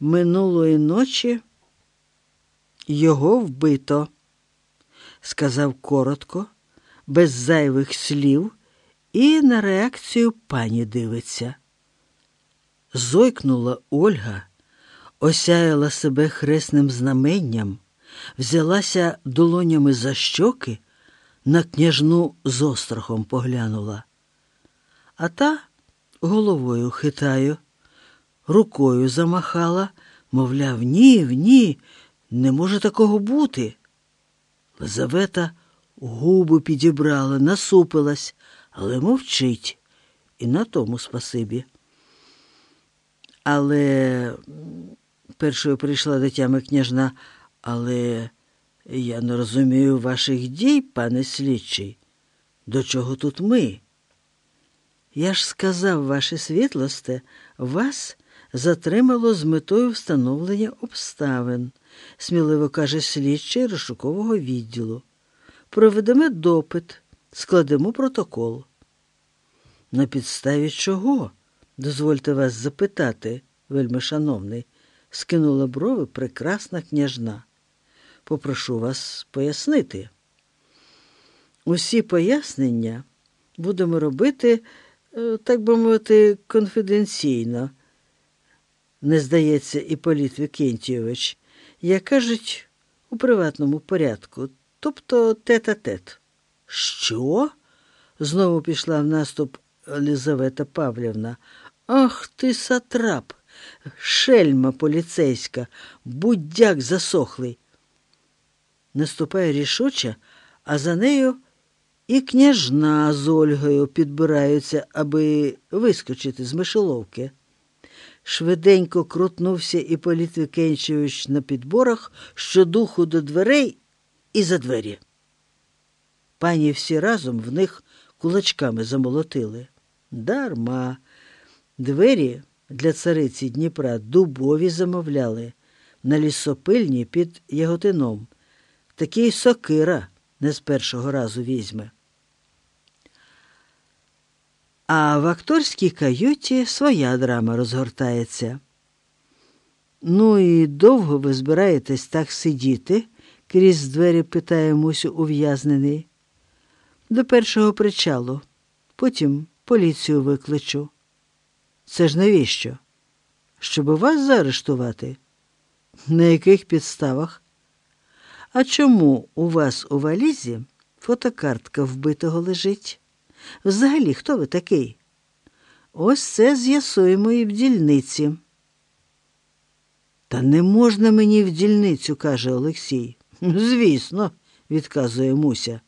Минулої ночі його вбито, сказав коротко, без зайвих слів, і на реакцію пані дивиться. Зойкнула Ольга, осяяла себе хресним знаменням, взялася долонями за щоки, на княжну з острахом поглянула. А та головою хитаю, рукою замахала, мовляв, ні, ні, не може такого бути. Лизавета губи підібрала, насупилась, але мовчить, і на тому спасибі. Але першою прийшла до тями княжна, але я не розумію ваших дій, пане слідчий. До чого тут ми? Я ж сказав, ваше світлосте, вас затримало з метою встановлення обставин, сміливо каже слідчий розшукового відділу. Проведемо допит, складемо протокол. На підставі чого? Дозвольте вас запитати, вельми шановний, скинула брови прекрасна княжна. Попрошу вас пояснити. Усі пояснення будемо робити, е, так би мовити, конфіденційно, не здається, Іполіт Вікентійович, як кажуть, у приватному порядку, тобто тет-а-тет. Що? знову пішла в наступ Лізавета Павлівна. Ах ти, сатрап, шельма поліцейська, будяк засохлий. Наступає рішуче, а за нею і княжна з Ольгою підбираються, аби вискочити з мишеловки. Швиденько крутнувся Іполіт Вікенчевич на підборах щодуху до дверей і за двері. Пані всі разом в них кулачками замолотили. Дарма. Двері для цариці Дніпра дубові замовляли на лісопильні під яготином. Такий сокира не з першого разу візьме. А в акторській каюті своя драма розгортається. Ну і довго ви збираєтесь так сидіти? крізь двері питає Мусю ув'язнений. До першого причалу, потім поліцію викличу. Це ж навіщо? Щоб вас заарештувати? На яких підставах? А чому у вас у валізі фотокартка вбитого лежить? Взагалі, хто ви такий? Ось це з'ясуємо і в дільниці. Та не можна мені в дільницю, каже Олексій. Звісно, відказує Муся.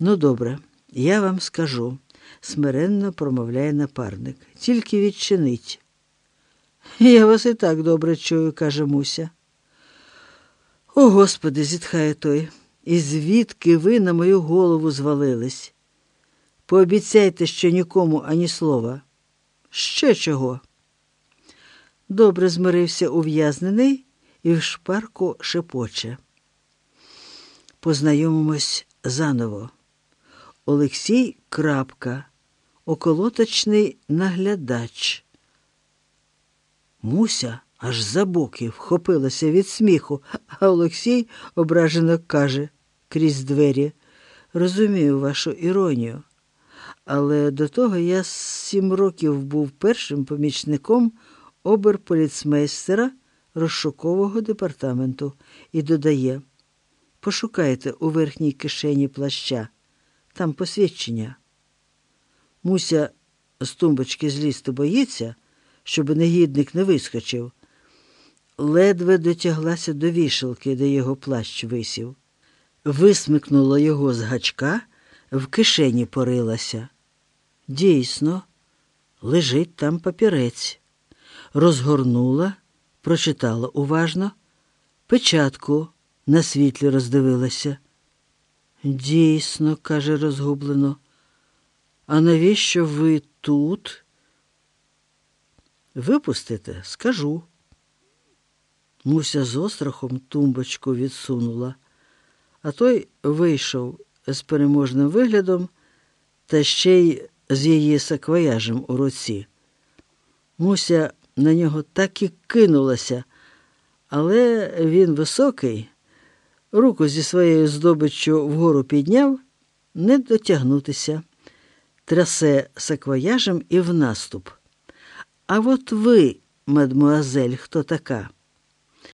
Ну, добре, я вам скажу, смиренно промовляє напарник. Тільки відчинить. Я вас і так добре чую, каже Муся. О, Господи, зітхає той, і звідки ви на мою голову звалились? Пообіцяйте, що нікому ані слова. Ще чого? Добре змирився ув'язнений і в шпарку шепоче. Познайомимось заново. Олексій Крапка, околоточний наглядач. Муся аж за боки вхопилася від сміху, а Олексій ображено каже крізь двері. Розумію вашу іронію, але до того я сім років був першим помічником оберполіцмейстера розшукового департаменту і додає пошукайте у верхній кишені плаща, там посвідчення. Муся з тумбочки злізти боїться, щоб негідник не вискочив. Ледве дотяглася до вішалки, де його плащ висів, висмикнула його з гачка, в кишені порилася. Дійсно, лежить там папірець. Розгорнула, прочитала уважно, печатку на світлі роздивилася. Дійсно, каже розгублено, а навіщо ви тут? Випустите, скажу. Муся з острахом тумбочку відсунула, а той вийшов з переможним виглядом та ще й з її саквояжем у руці. Муся на нього так і кинулася. Але він високий, руку зі своєю здобиччю вгору підняв, не дотягнутися, трясе саквояжем і в наступ. А от ви, мадмуазель, хто така?